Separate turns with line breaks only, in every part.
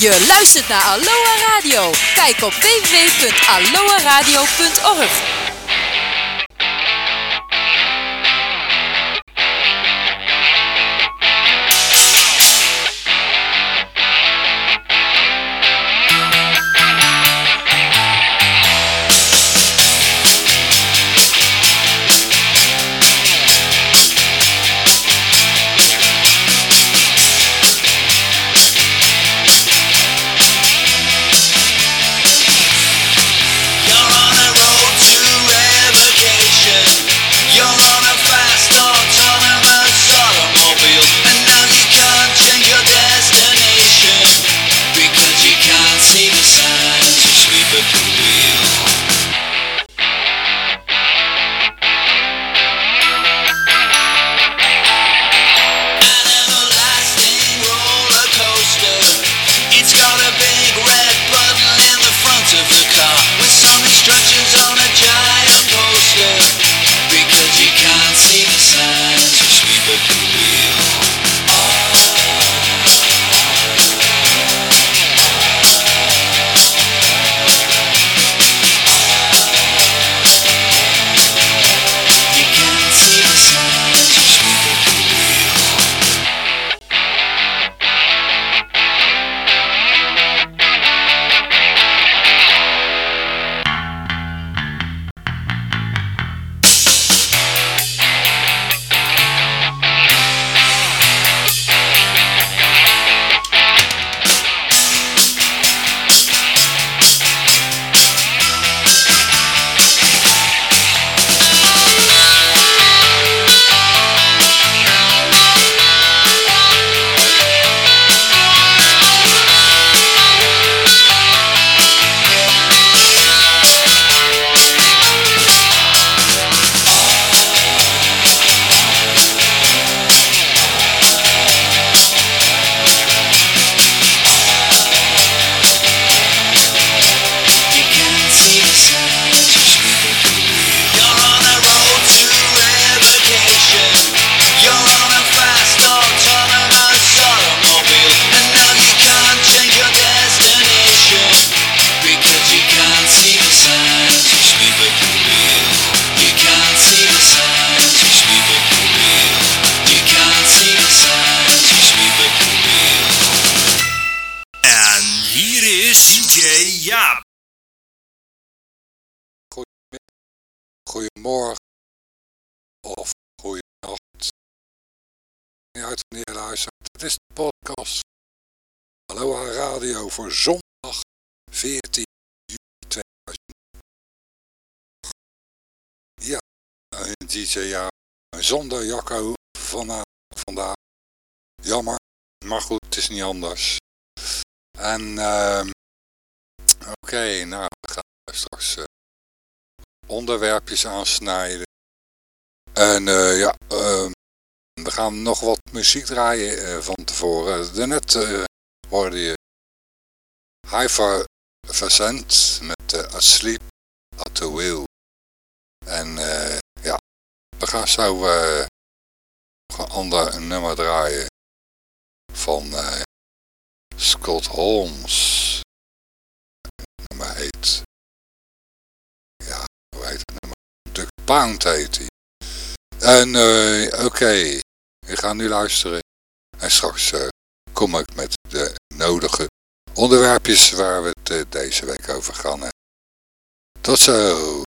Je luistert naar Aloha Radio. Kijk op www.aloha-radio.org.
voor zondag 14 juli 2000. Ja, een DJ ja, zonder Jacco vanavond, vandaag. Jammer, maar goed, het is niet anders. En ehm oké, nou, we gaan straks eh, onderwerpjes aansnijden. En eh, ja, ehm, we gaan nog wat muziek draaien eh, van tevoren. Daarnet eh hoorde je Haifa Verzend met eh, Asleep at the Wheel. En eh, ja, we gaan zo eh, een ander nummer draaien van eh, Scott Holmes. Het nummer heet, ja, hoe heet het nummer? Duck Pound heet hij. En eh, oké, we gaan nu luisteren. En straks eh, kom ik met de nodige onderwerpjes waar we het eh, deze week over gaan hebben. Tot zo.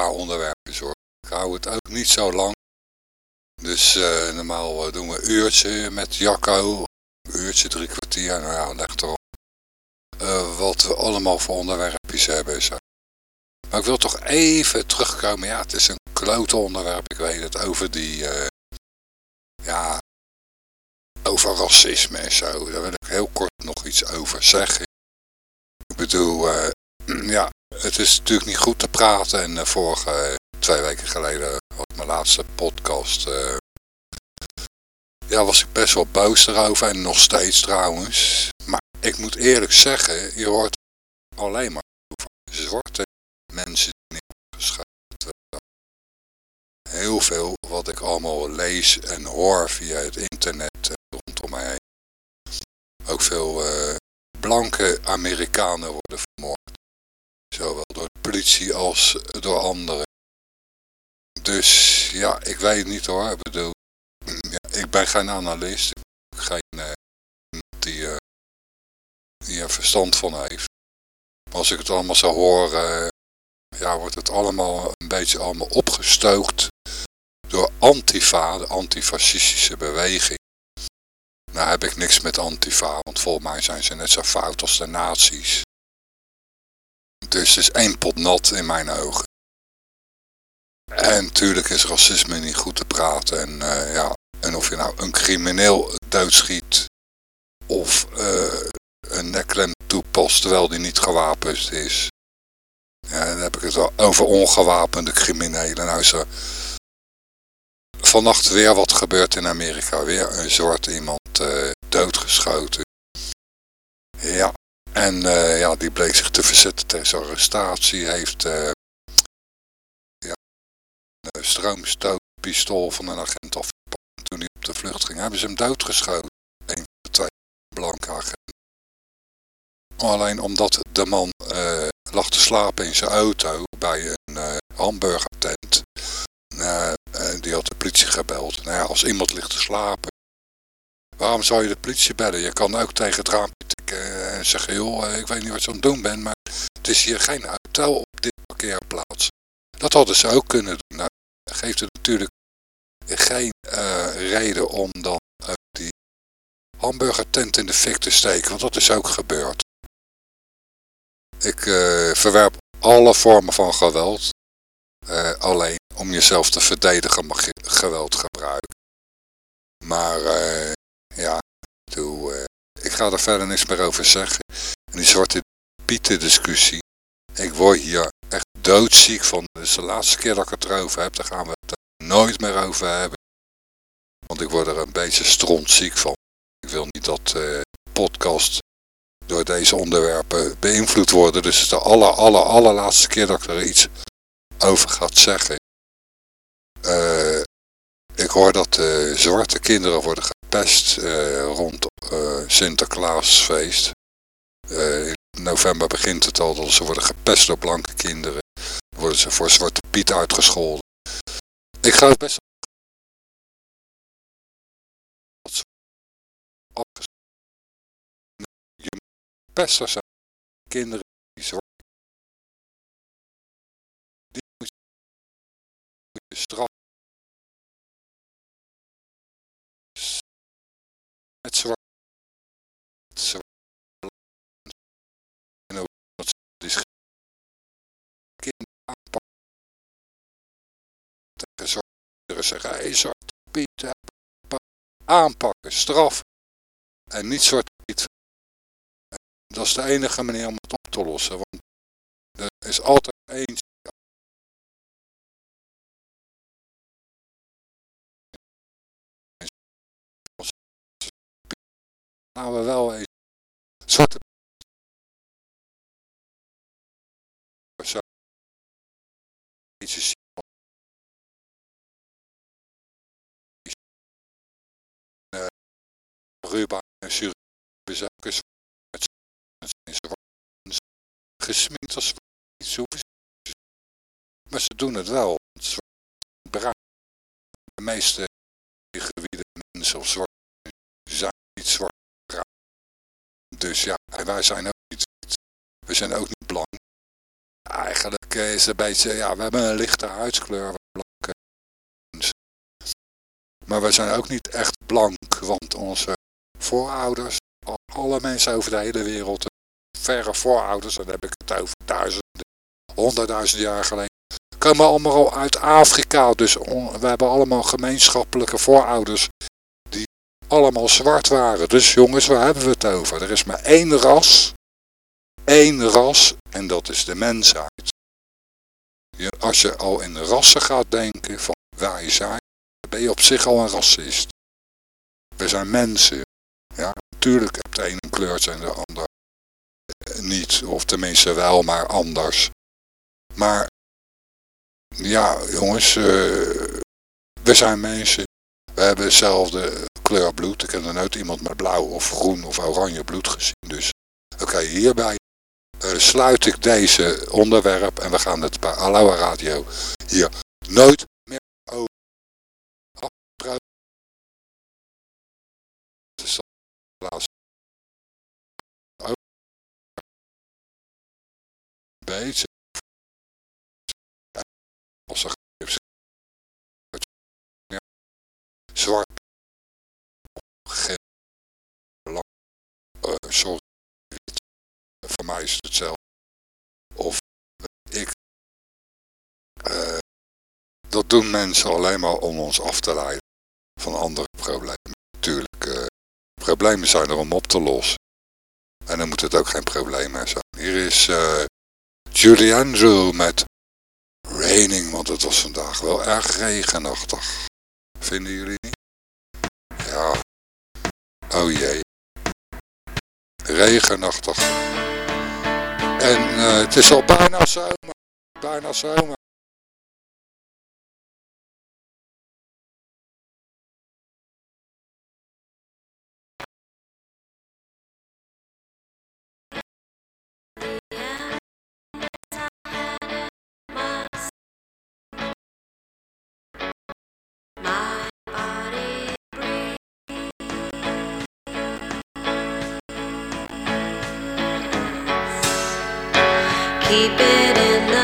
Paar onderwerpen hoor. Ik hou het ook niet zo lang. Dus eh, normaal eh, doen we een uurtje met Jacco. Een uurtje, drie kwartier. Nou ja, leg erop. Uh, wat we allemaal voor onderwerpjes hebben. Maar ik wil toch even terugkomen. Ja, het is een klote onderwerp. Ik weet het. Over die... Ja... Over racisme en zo. Daar wil ik heel kort nog iets over zeggen. Ik bedoel... Ja, het is natuurlijk niet goed te praten. En vorige twee weken geleden ik mijn laatste podcast. Uh, ja, was ik best wel boos erover. En nog steeds trouwens. Maar ik moet eerlijk zeggen, je hoort alleen maar over zwarte mensen neergeschoten. Heel veel wat ik allemaal lees en hoor via het internet rondom mij heen. Ook veel uh, blanke Amerikanen worden vermoord. Zowel door de politie als door anderen. Dus ja, ik weet niet hoor. Ik bedoel, ja, ik ben geen analist. Ik ben geen uh, die, uh, die er verstand van heeft. Maar als ik het allemaal zou horen, ja, wordt het allemaal een beetje allemaal opgestookt door Antifa, de antifascistische beweging. Nou heb ik niks met Antifa, want volgens mij zijn ze net zo fout als de nazi's. Dus het is één pot nat in mijn ogen. En natuurlijk is racisme niet goed te praten. En, uh, ja, en of je nou een crimineel doodschiet of uh, een neklem toepast terwijl die niet gewapend is. Ja, dan heb ik het al over ongewapende criminelen. Nou is er vannacht weer wat gebeurd in Amerika. Weer een zwarte iemand uh, doodgeschoten. Ja, en uh, ja, die bleek zich te verzetten tegen arrestatie. Heeft uh, ja, een stroomstootpistool van een agent afgepakt. Toen hij op de vlucht ging, hebben ze hem doodgeschoten. Een van de twee blanke agenten. Alleen omdat de man uh, lag te slapen in zijn auto bij een hamburgertent. Uh, die had de politie gebeld. Nou ja, als iemand ligt te slapen, waarom zou je de politie bellen? Je kan ook tegen het raampje en zeggen, joh, ik weet niet wat je aan het doen bent, maar het is hier geen hotel op dit parkeerplaats. Dat hadden ze ook kunnen doen. Nou, geeft het natuurlijk geen reden om dan die hamburgertent in de fik te steken, want dat is ook gebeurd. Ik uh, verwerp alle vormen van geweld. Uh, alleen om jezelf te verdedigen mag je geweld gebruiken. Maar uh, ja, toe, ik ga er verder niks meer over zeggen. En die zwarte pieten discussie. Ik word hier echt doodziek van. Dus de laatste keer dat ik het erover heb, daar gaan we het er nooit meer over hebben. Want ik word er een beetje strontziek van. Ik wil niet dat de podcast door deze onderwerpen beïnvloed worden. Dus het is de aller, aller, allerlaatste keer dat ik er iets over ga zeggen. Uh, ik hoor dat uh, zwarte kinderen worden gepest uh, rond Sinterklaasfeest. in november begint het al dat ze worden gepest door blanke kinderen. Worden ze voor Zwarte Piet uitgescholden. Ik ga het best pesters zijn kinderen zeggen zwart Piet aanpakken straf en niet Piet dat is de enige manier om het op te lossen, want er is altijd eens Nou, we wel eens zwarte Ruba en Suriname gesminkt als zwart. Maar ze doen het wel. Zwart, De meeste gebieden mensen of zwart zijn niet zwart Dus ja, wij zijn ook niet We zijn ook niet blank. eigenlijk is het een beetje, ja, we hebben een lichte huidskleur. Maar we zijn ook niet echt blank, want onze voorouders, alle mensen over de hele wereld, verre voorouders, dan heb ik het over duizenden, honderdduizend jaar geleden, komen allemaal al uit Afrika. Dus we hebben allemaal gemeenschappelijke voorouders die allemaal zwart waren. Dus jongens, waar hebben we het over? Er is maar één ras, één ras en dat is de mensheid. Je, als je al in rassen gaat denken van wij zijn, ben je op zich al een racist. We zijn mensen. Natuurlijk heb de een kleurtje en de ander niet. Of tenminste wel, maar anders. Maar ja, jongens, uh, we zijn mensen. We hebben dezelfde kleur bloed. Ik heb er nooit iemand met blauw of groen of oranje bloed gezien. Dus oké, hierbij uh, sluit ik deze onderwerp en we gaan het bij Aloha Radio hier nooit beetje als er zwart geel lang sorry. Voor mij is het hetzelfde. Of ik uh, dat doen mensen alleen maar om ons af te leiden van andere problemen problemen zijn er om op te lossen en dan moet het ook geen probleem meer zijn hier is uh, Julie Andrew met raining, want het was vandaag wel erg regenachtig. Vinden jullie niet? Ja. Oh jee. Regenachtig. En uh, het is al bijna zomer. Bijna zomer.
Keep it in the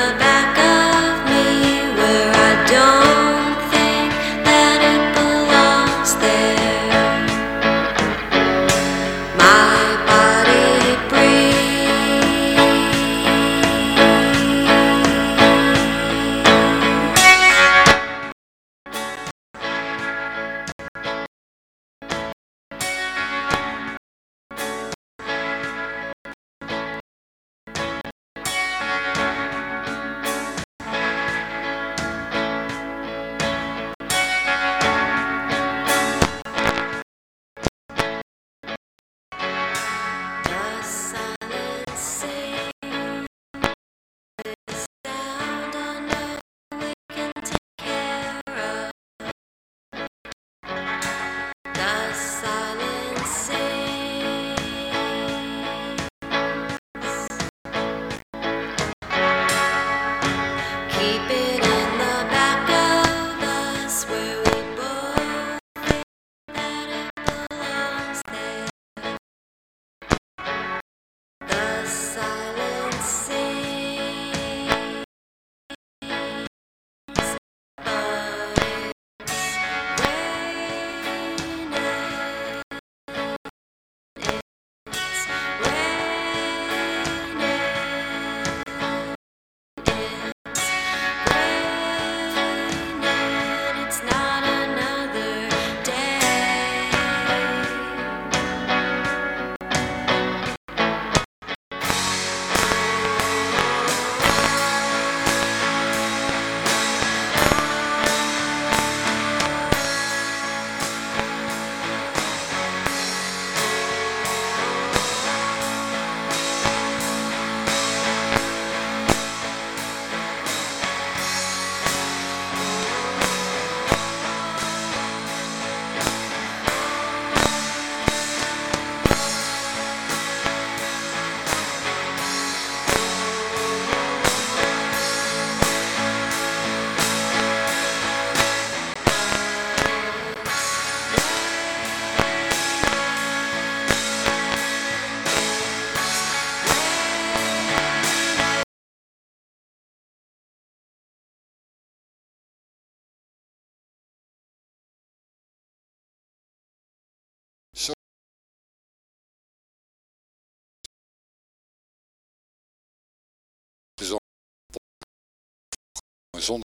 zonder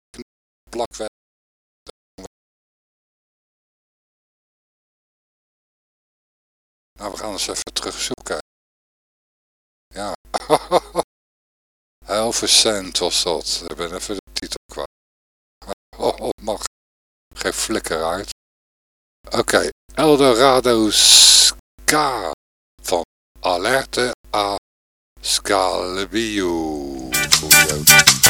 plakwerk. Nou, we gaan eens even terugzoeken. Ja. Elfcent was dat. Ik ben even de titel kwijt. Oh, mag. Geen flikker uit. Oké, Eldorado Ska van Alerte a Scalabio. Goeie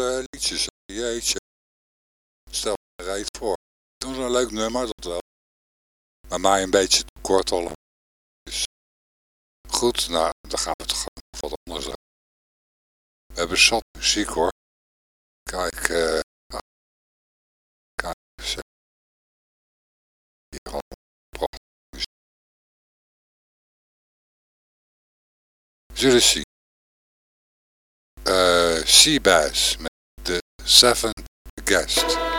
liedjes, jeetje. Stel je reet voor. Doen ze een leuk nummer, dat wel. Maar mij een beetje te kort allemaal. Dus goed, nou, dan gaan we toch gewoon wat anders doen. We hebben zat muziek hoor. Kijk, eh... nou, kijk eh. Hier allemaal prachtige muziek. Zullen zien. Eh, Seven Guest.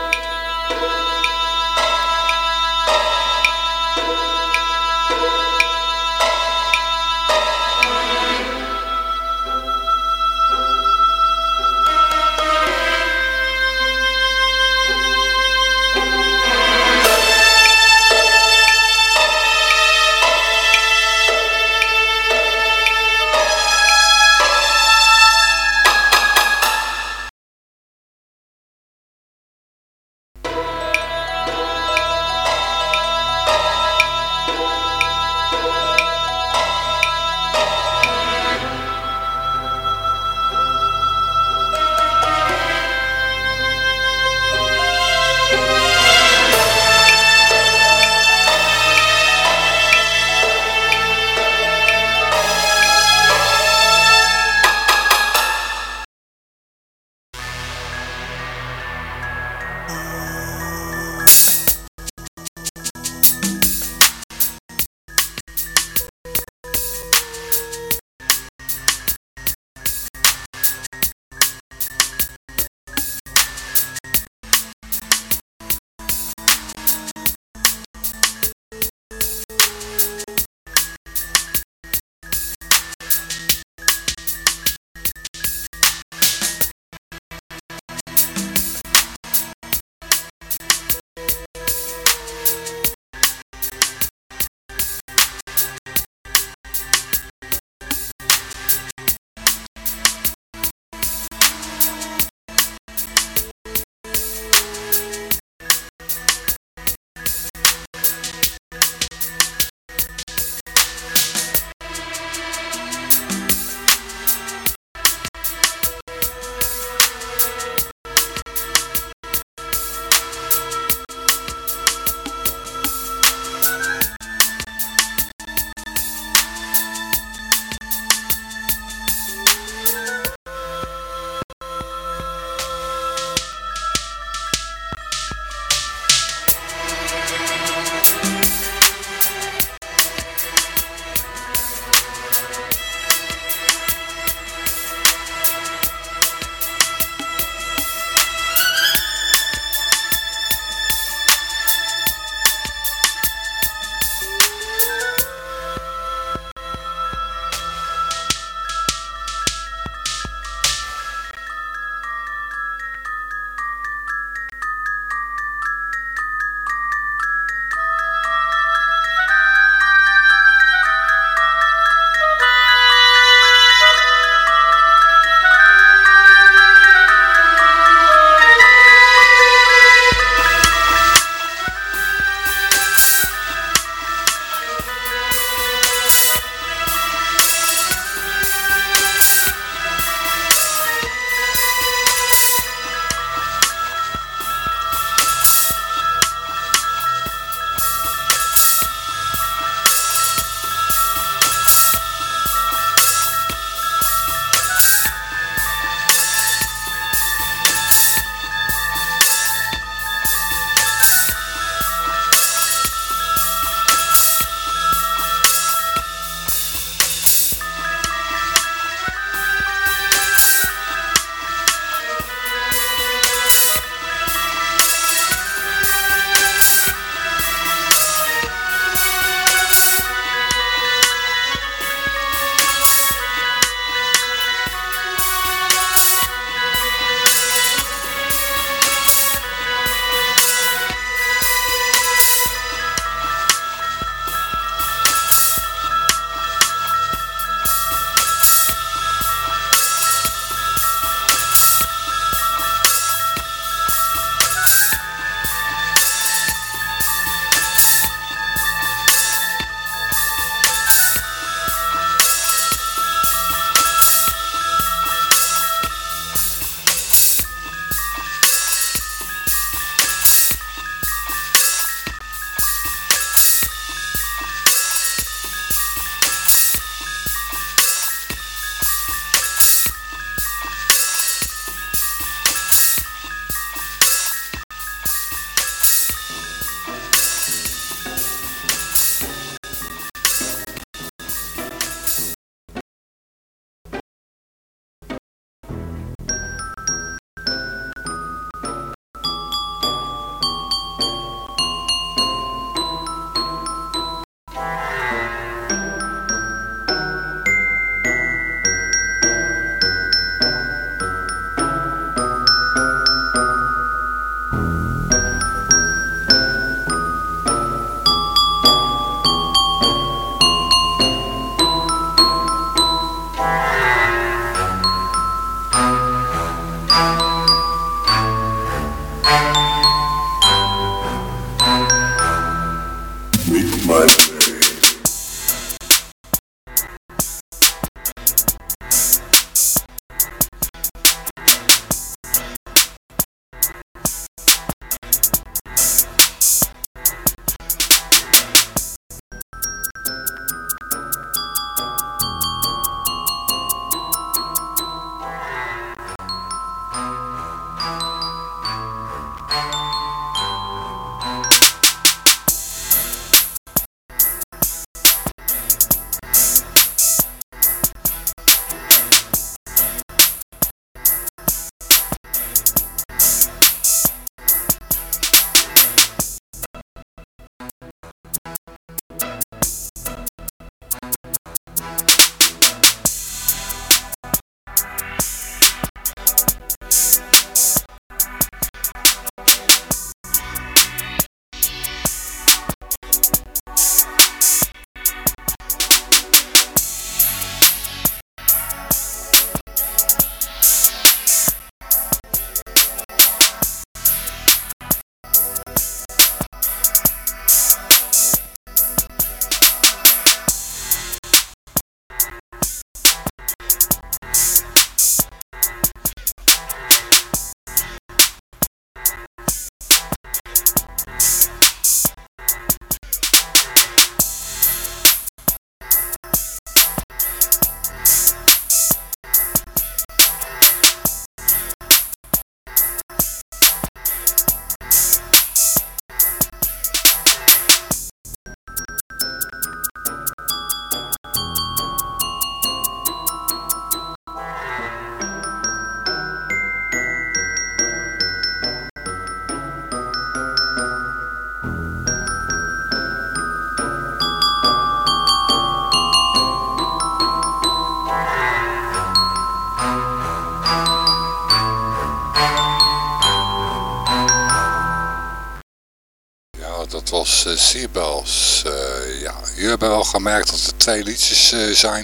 Gemerkt dat er twee liedjes uh, zijn.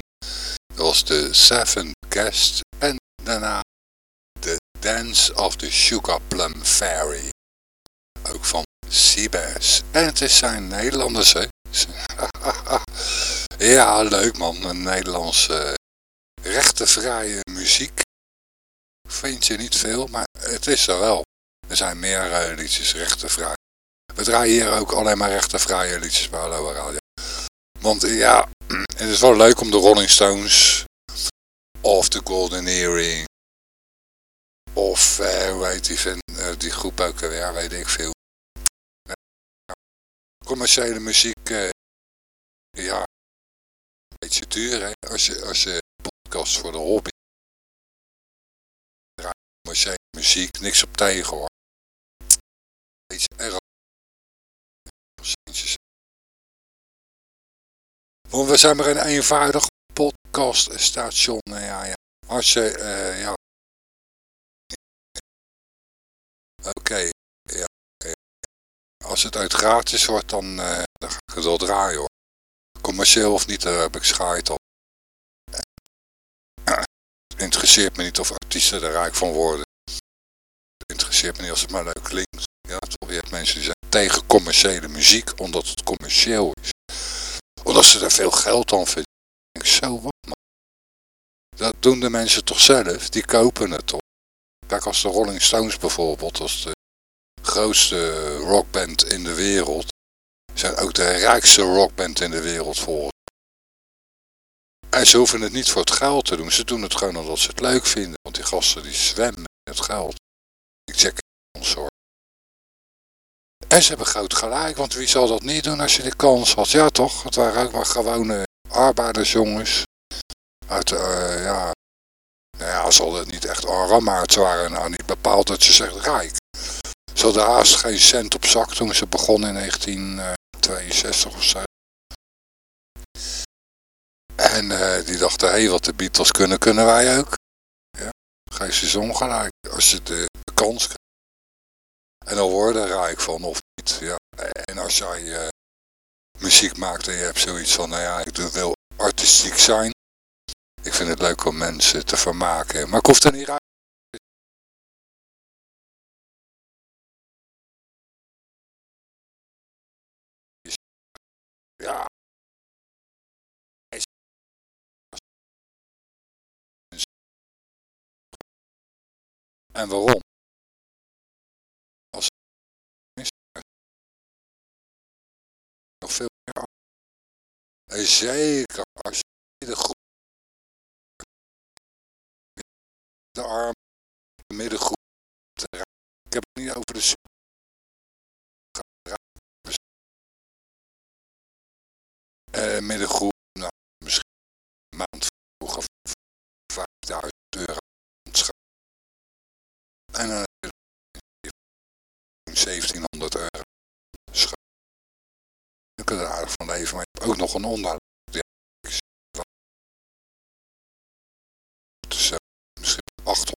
Dat was de Seven Guest en daarna The Dance of the Sugar Plum Fairy. Ook van Seabass. En het is zijn Nederlanders, hè. ja, leuk man. Een Nederlandse rechtenvrije muziek. Vind je niet veel, maar het is er wel. Er zijn meer uh, liedjes rechtenvrij. We draaien hier ook alleen maar rechtenvrije liedjes bij Hallo Radio. Want uh, ja, het is wel leuk om de Rolling Stones of de Golden Earring of uh, hoe heet die, van, die groep ook weer, weet ik veel. commerciële muziek, ja, een beetje duur hè, als je, als je podcast voor de hobby commerciële muziek, niks op tegen hoor. Beetje erg. Want we zijn maar een eenvoudig podcaststation. Ja, ja. Als je, uh, ja. Oké, ja, Als het uit gratis wordt, dan, uh, dan ga ik het wel draaien hoor. Commercieel of niet, daar heb ik schaait op. interesseert me niet of artiesten er rijk van worden. Interesseert me niet als het maar leuk klinkt. Ja, toch? Je hebt mensen die zijn tegen commerciële muziek, omdat het commercieel is. Omdat ze er veel geld aan vinden. Denk, zo wat man. Dat doen de mensen toch zelf, die kopen het toch. Kijk, als de Rolling Stones bijvoorbeeld, als de grootste rockband in de wereld, zijn ook de rijkste rockband in de wereld volgens en ze hoeven het niet voor het geld te doen. Ze doen het gewoon omdat ze het leuk vinden. Want die gasten die zwemmen in het geld. Ik check ons hoor. En ze hebben groot gelijk. Want wie zal dat niet doen als je de kans had? Ja toch? Het waren ook maar gewone arbeidersjongens. Uit, uh, ja... Nou ja, ze hadden niet echt arm, maar het waren nou niet bepaald dat ze zegt rijk. Ze hadden haast geen cent op zak toen ze begonnen in 1962 of zo. En uh, die dachten, hé, hey, wat de Beatles kunnen, kunnen wij ook. Ja, geef ze ongelijk. Als de, de kans krijgt. En dan word je er rijk van, of niet. Ja. En als jij uh, muziek maakt en je hebt zoiets van, nou ja, ik wil artistiek zijn. Ik vind het leuk om mensen te vermaken. Maar ik hoef er niet rijk Ja, En waarom? En zeker als je de groep de arm de middengroep ik heb het niet over de uh, middengroep nou, misschien een maand vroeger 5000 euro en dan heb je 1700 euro. Er van leven, maar je hebt ook nog een onderhoud. Dus uh, misschien 800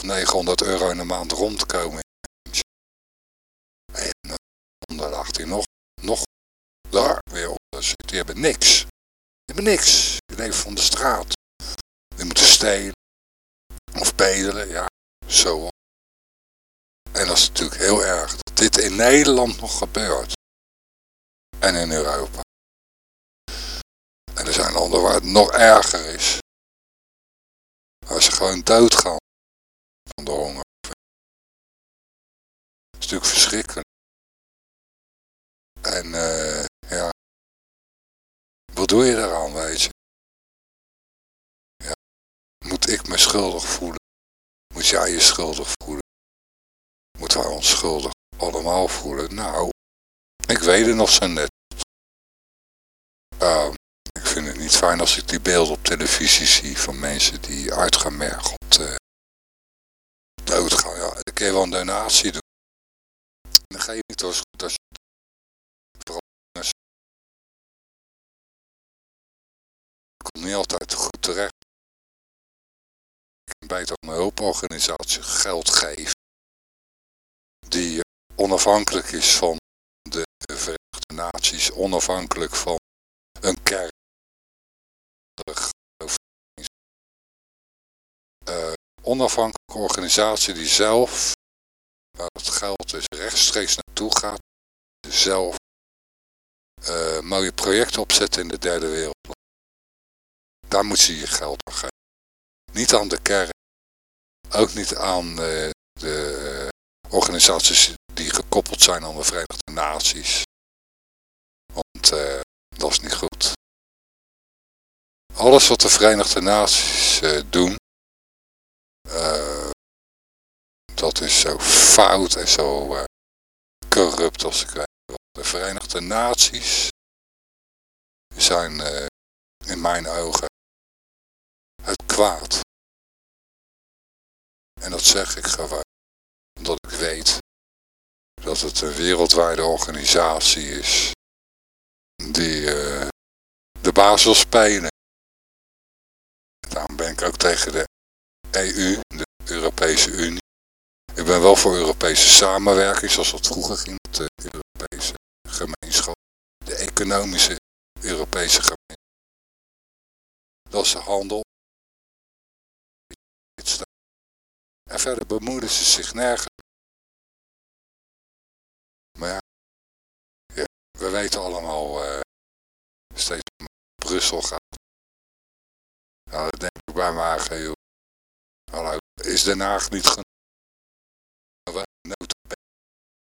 of 900 euro in de maand rondkomen. En uh, lag hij nog, nog daar weer onder zit. Die hebben niks. Die hebben niks. Die leven van de straat. Die moeten stelen. Of bedelen, ja. Zo. En dat is natuurlijk heel erg dat dit in Nederland nog gebeurt. En in Europa. En er zijn landen waar het nog erger is. Waar ze gewoon doodgaan van de honger. Dat is natuurlijk verschrikkelijk. En uh, ja, wat doe je daaraan, weet je? Ja, moet ik me schuldig voelen? Moet jij je schuldig voelen? Moeten wij ons schuldig allemaal voelen? Nou, ik weet het nog zo net. Uh, ik vind het niet fijn als ik die beelden op televisie zie van mensen die uitgemergeld uh, doodgaan. Ja, kun je wel een donatie doen. Dan geef niet als goed als je komt niet altijd goed terecht beter een hulporganisatie geld geeft die onafhankelijk is van de Verenigde Naties onafhankelijk van een kern. Uh, onafhankelijke organisatie die zelf, waar het geld dus rechtstreeks naartoe gaat, zelf uh, mooie projecten opzetten in de derde wereld. Daar moet je je geld aan geven. Niet aan de kern, ook niet aan uh, de organisaties die gekoppeld zijn aan de Verenigde Naties. Want uh, dat is niet goed. Alles wat de Verenigde Naties uh, doen, uh, dat is zo fout en zo corrupt als ik weet. De Verenigde Naties zijn in mijn ogen het kwaad. En dat zeg ik gewoon omdat ik weet dat het een wereldwijde organisatie is die uh, de baas wil spelen. Daarom ben ik ook tegen de EU, de Europese Unie. Ik ben wel voor Europese samenwerking, zoals dat vroeger ging de Europese gemeenschap. De economische Europese gemeenschap. Dat is de handel. En verder bemoeien ze zich nergens. Maar ja, we weten allemaal uh, steeds Brussel gaat. Nou, dat denk ik bij mij, joh. Hallo, is Den Haag niet genoeg?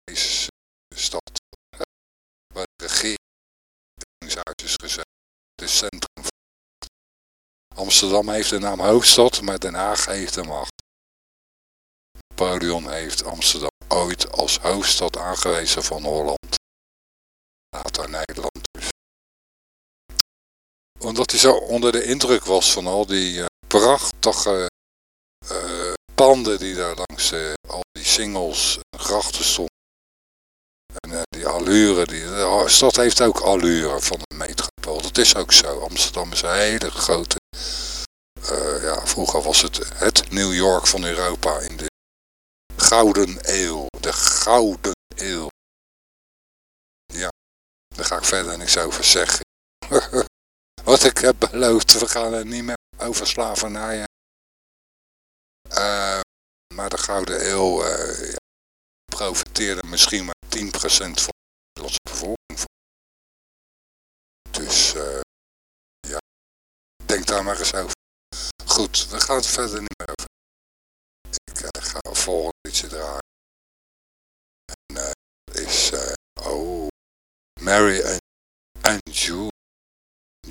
Deze stad, waar de regeringshuis is gezet, het centrum van Amsterdam heeft de naam hoofdstad, maar Den Haag heeft de macht. Napoleon heeft Amsterdam ooit als hoofdstad aangewezen van Holland. Later Nederland. Omdat hij zo onder de indruk was van al die uh, prachtige uh, panden die daar langs uh, al die singles en grachten stonden. En die allure, die, de stad heeft ook allure van een metropool. Dat is ook zo. Amsterdam is een hele grote... ja, vroeger was het het New York van Europa in de Gouden Eeuw. De Gouden Eeuw. Ja, daar ga ik verder niks over zeggen. Ik heb beloofd, we gaan het niet meer over slavernij. Uh, maar de Gouden Eeuw ja, profiteerde misschien maar 10% van de Nederlandse bevolking. Dus uh, ja, denk daar maar eens over. Goed, we gaan het verder niet meer over. Ik ga volgende liedje draaien. En uh, is, oh, Mary and, and Jewel.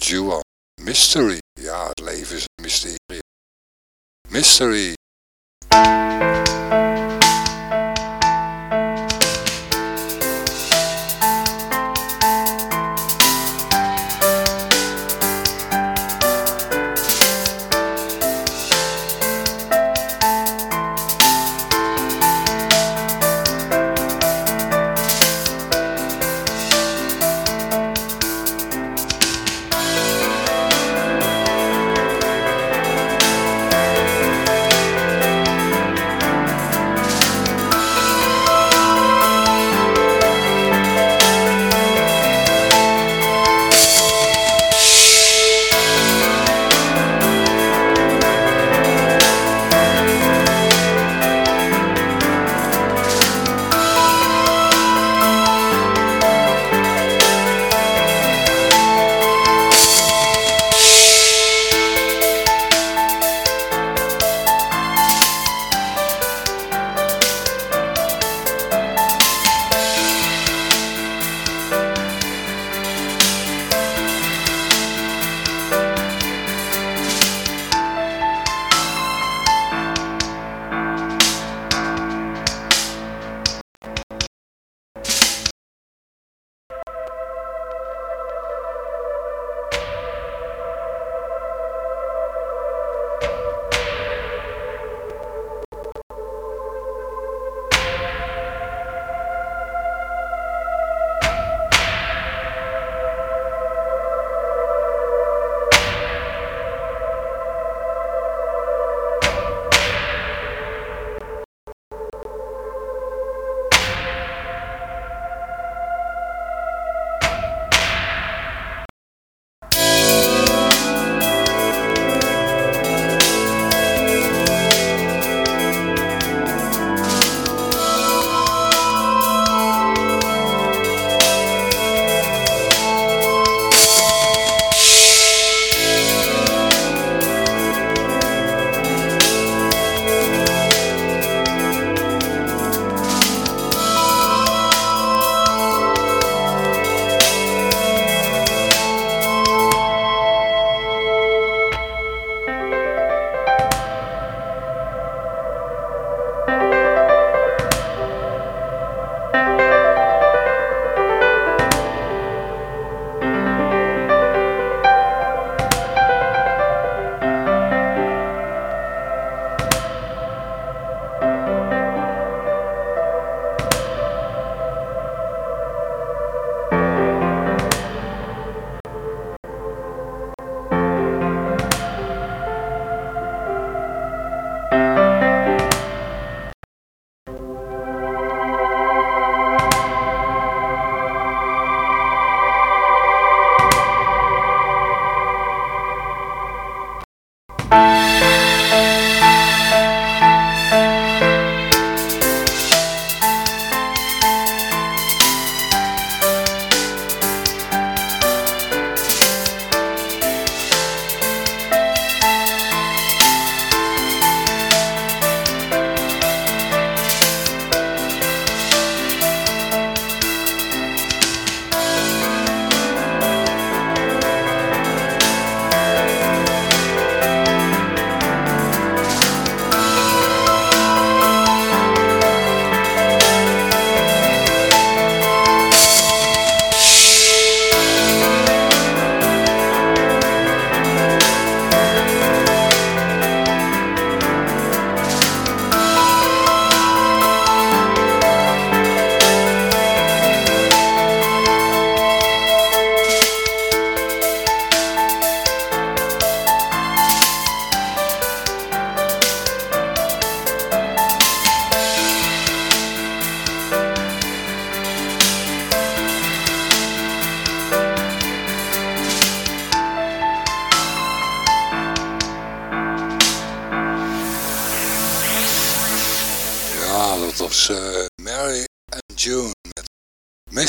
Jewel. Mystery. Ja, het leven is een mysterie. Mystery.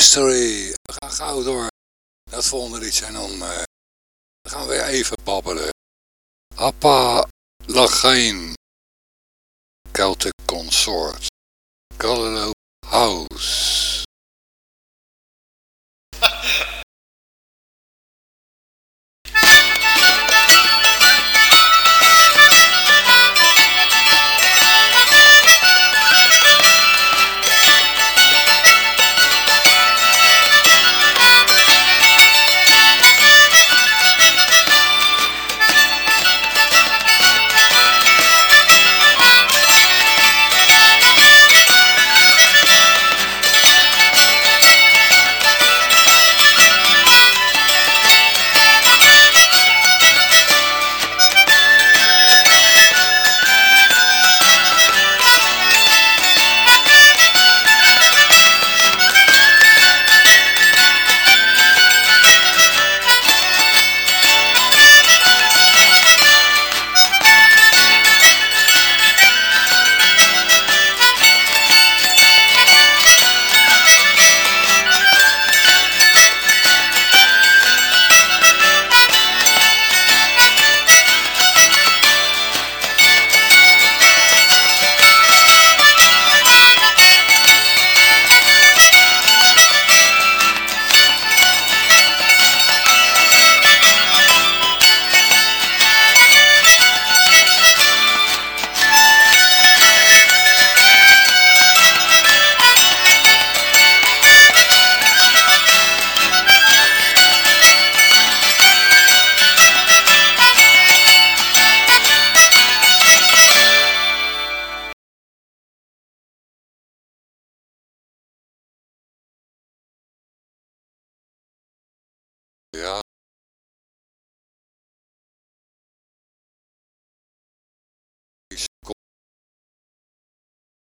Mystery. We gaan gauw door. Dat volgende liedje en dan gaan we weer even babbelen. Appa Lagijn. Celtic Consort. Galileo House.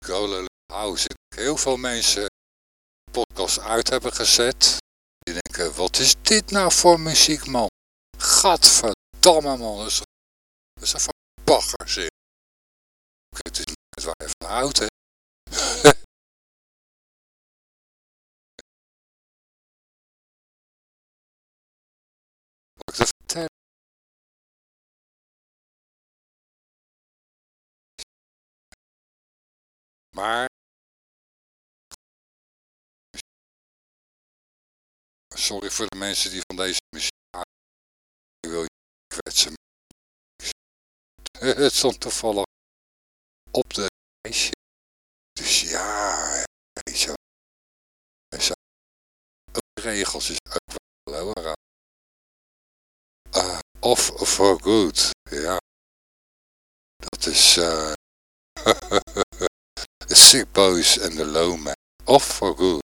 Galileo House. Heel veel mensen podcast uit hebben gezet. Die denken, wat is dit nou voor muziek, man? Gadverdamme, man. Dat is, een van het is niet waar je van hè. Maar... Sorry voor de mensen die van deze muziek. Ik wil je kwetsen. Het stond toevallig op de lijstje. Dus ja, weet je regels is ook wel heel raar. Uh, off for good, ja. Dat is uh, The Sick Boys and the Low Man. Off for good.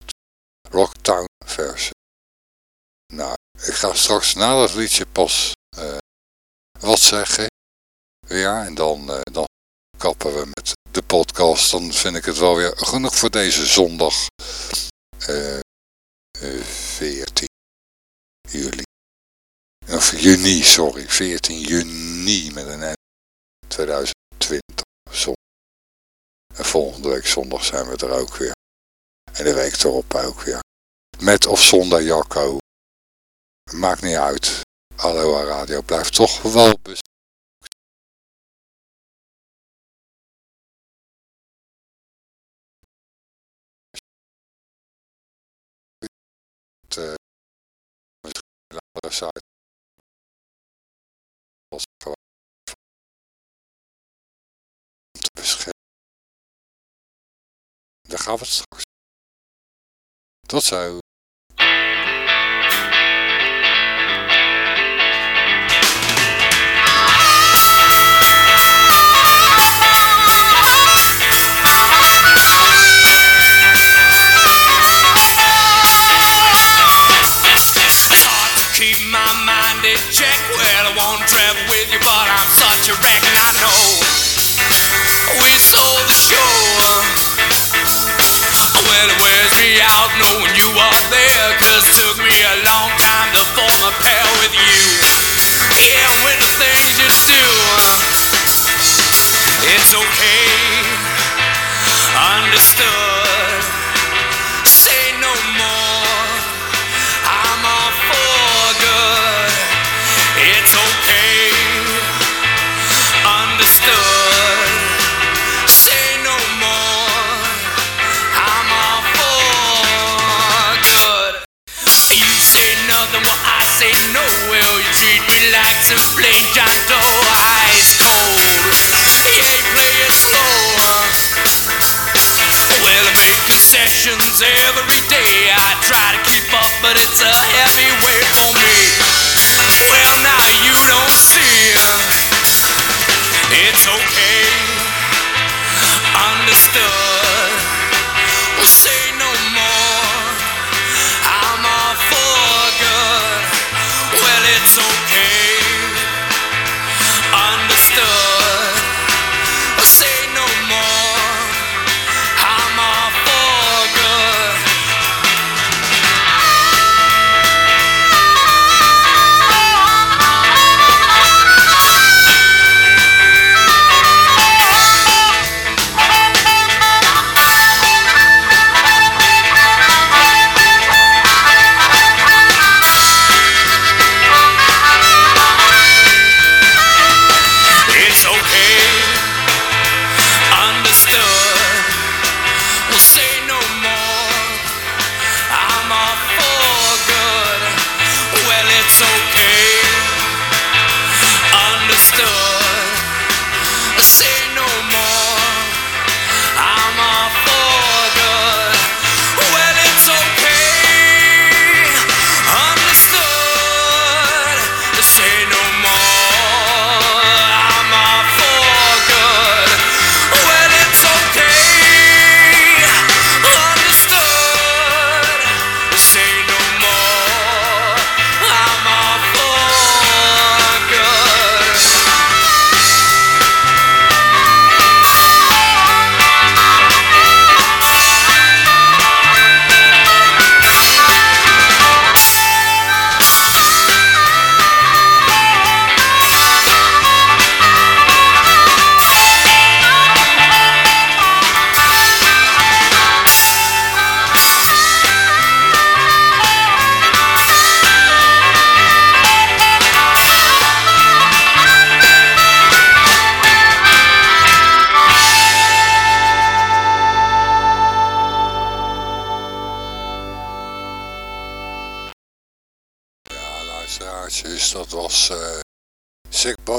Rocktown versie. Nou, ik ga straks na dat liedje pas uh, wat zeggen. Ja, en dan, uh, dan kappen we met de podcast. Dan vind ik het wel weer genoeg voor deze zondag. Uh, 14 juli. Of juni, sorry. 14 juni met een N. 2020. Zondag. En volgende week zondag zijn we er ook weer. En de week erop ook weer. Met of zonder Jacco. Maakt niet uit. Aloha Radio blijft toch wel bestaan. Gewoon Daar gaan het straks. Tot zo.
Concessions every day. I try to keep up, but it's a heavy weight for me. Well, now you don't see. It's okay. Understood. Well, say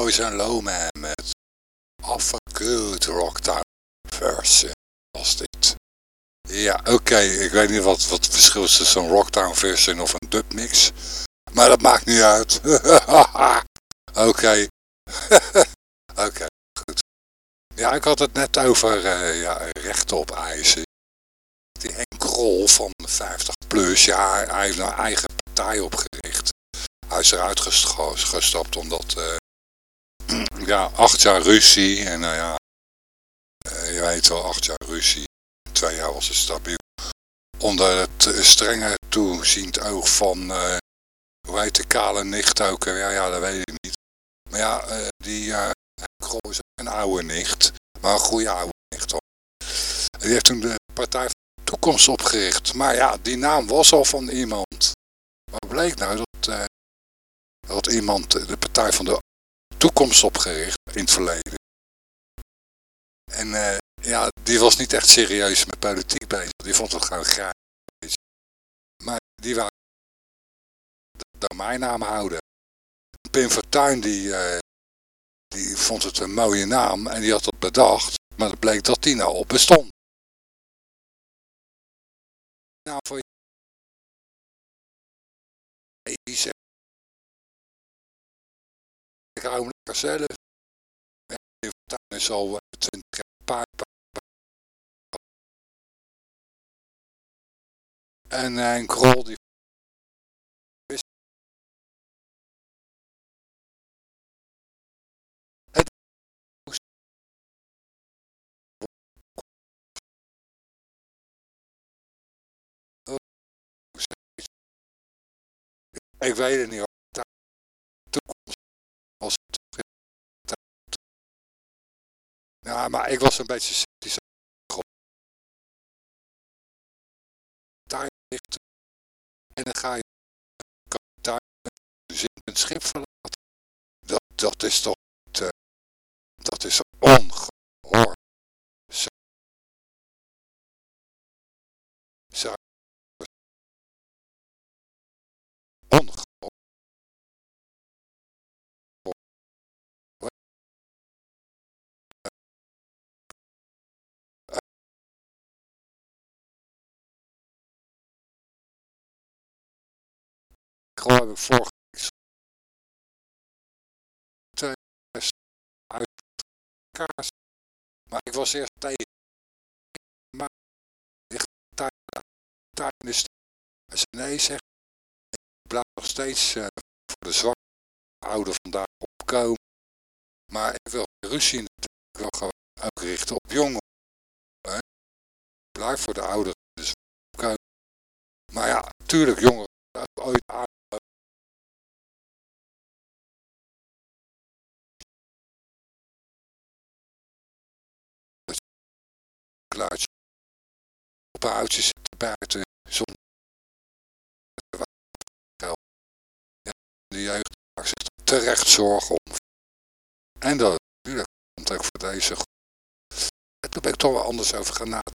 En Low Man met Aftergood Rocktown versie was dit. Ja, oké, ik weet niet wat, wat het verschil is tussen een Rocktown versie of een dubmix, maar dat maakt niet uit. Oké, oké, goed. Ja, ik had het net over eh, ja, rechten op eisen. Die Henk van 50 plus, ja, hij, heeft een eigen partij opgericht. Hij is eruit gest- gestapt omdat, eh, ja, acht jaar ruzie. En nou ja, eh, je weet wel, acht jaar ruzie. Twee jaar was het stabiel. Onder het eh, strenge toeziend oog van, eh, hoe de kale nicht ook? Ja, ja, dat weet ik niet. Maar ja, die ook een oude nicht. Maar een goede oude nicht hoor. Die heeft toen de Partij van de Toekomst opgericht. Maar ja, die naam was al van iemand. Wat bleek nou dat, dat iemand de Partij van de Toekomst opgericht in het verleden. En eh, ja, die was niet echt serieus met politiek bezig. Die vond het gewoon graag. Maar die wou de domeinnaam houden. Pim Fortuyn die, eh, die vond het een mooie naam en die had het bedacht. Maar het bleek dat die nou op bestond. Nou, voor zelf. En Pim Fortuyn is al eh, 20 jaar paard. En eh, een krol die Ik weet het niet Ja, maar ik was een beetje sceptisch. Daar ligt en dan ga je kapitein in het schip verlaten. Dat, dat is toch eh, dat is ongelooflijk. Ik vorige week uit kaas. Maar ik was eerst tegen. Maar ik ga tijdens de nee zeg. Ik blijf nog steeds uh, voor de zwakke oude vandaag opkomen. Maar ik wil ruzie de Ik wil gewoon ook richten op jongen. Hè? Blijf voor de ouderen dus opkomen. Maar ja, natuurlijk jongeren ooit aan geluidje. Op oudje zitten buiten zonder de jeugd terecht zorgen om. En dat natuurlijk komt ook voor deze groep. En toen ben ik toch wel anders over gaan nadenken.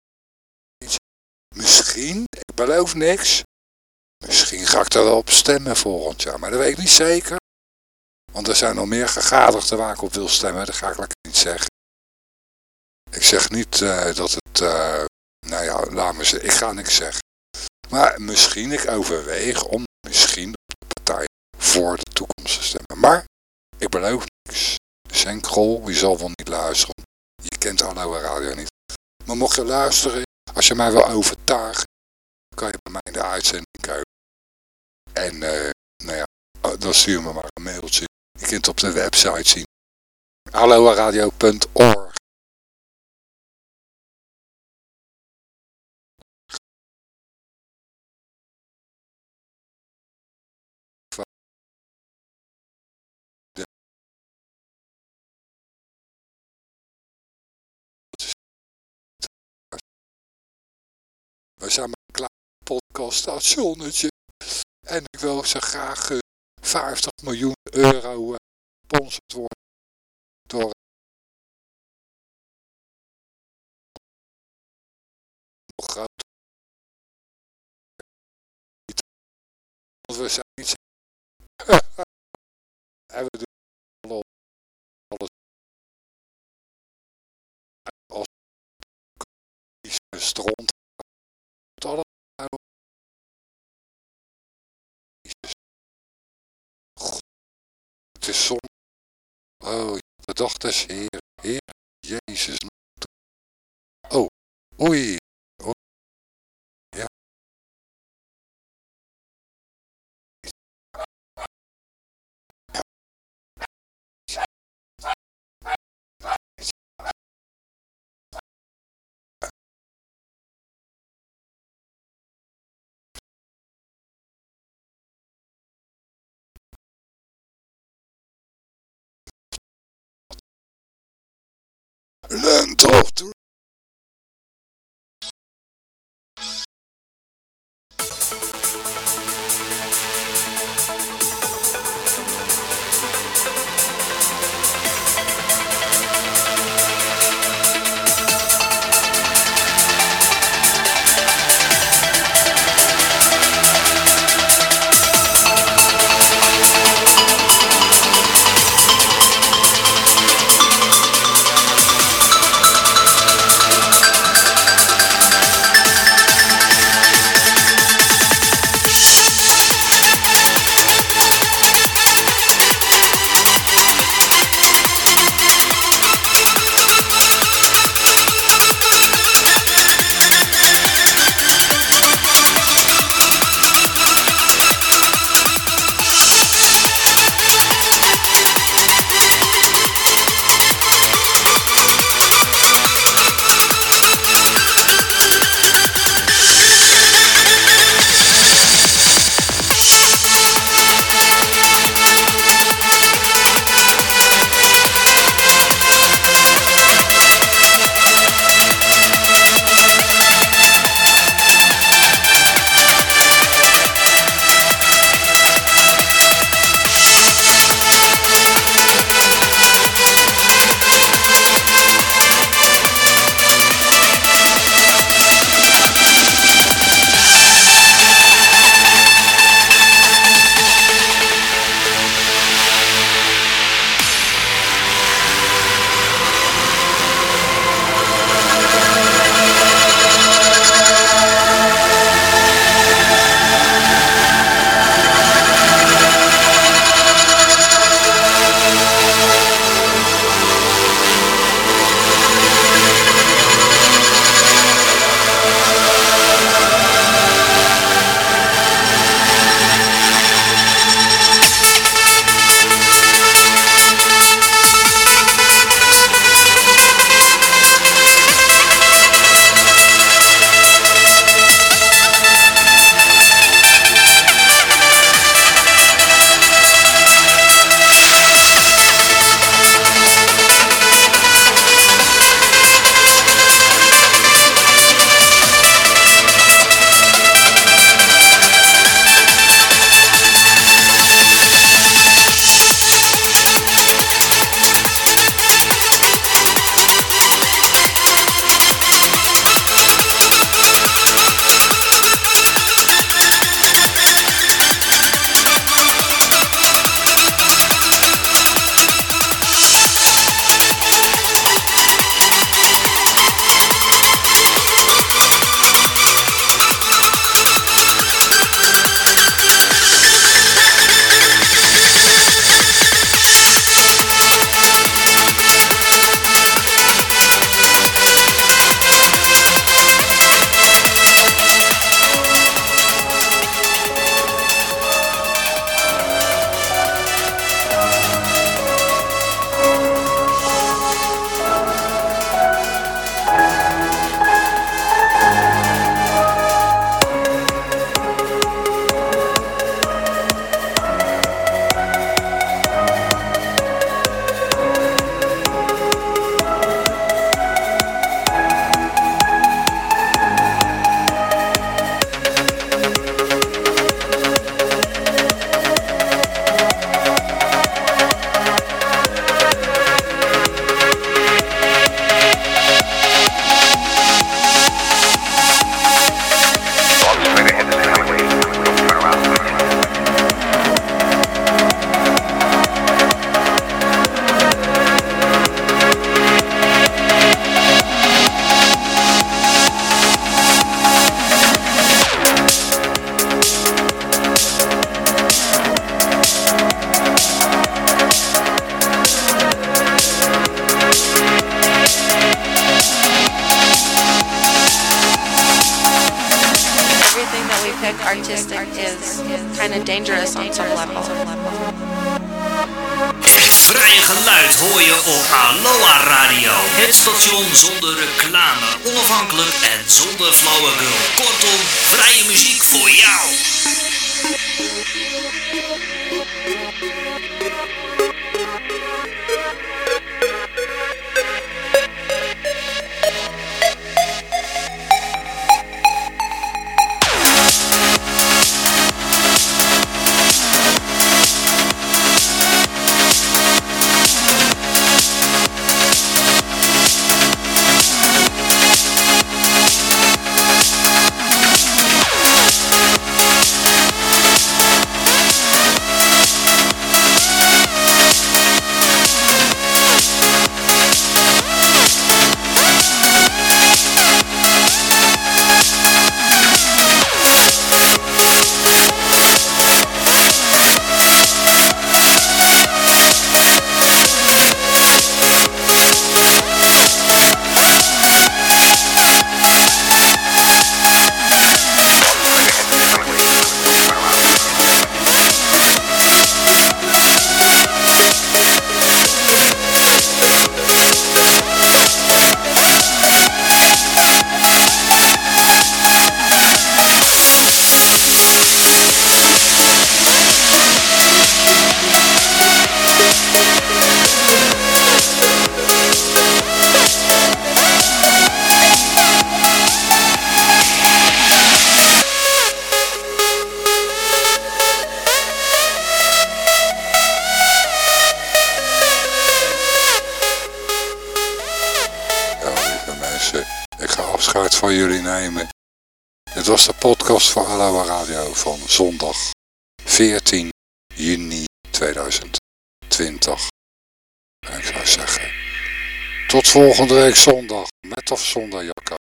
Misschien, ik beloof niks. Misschien ga ik er wel op stemmen volgend jaar, maar dat weet ik niet zeker. Want er zijn nog meer gegadigden waar ik op wil stemmen, dat ga ik lekker niet zeggen. Ik zeg niet uh, dat het, uh, nou ja, laat me zeggen, ik ga niks zeggen. Maar misschien ik overweeg om misschien op de partij voor de toekomst te stemmen. Maar ik beloof niks. Zijn Krol, zal wel niet luisteren. Je kent Hallo Radio niet. Maar mocht je luisteren, als je mij wil overtuigen, kan je bij mij in de uitzending kijken. En, uh, nou ja, dan stuur me maar een mailtje. Je kunt het op de website zien. halloradio.org podcaststationnetje. En ik wil zo graag uh, 50 miljoen euro uh, gesponsord worden door. Want we zijn niet en we doen alles als stront Oh, de des Heer, Heer, Jezus. Oh, oei. Land of the podcast voor Aloha Radio van zondag 14 juni 2020. En ik zou zeggen, tot volgende week zondag, met of zonder er.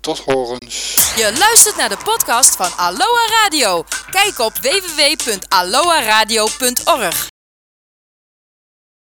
Tot horens.
Je luistert naar de podcast van Aloha Radio. Kijk op www.aloha radio.org.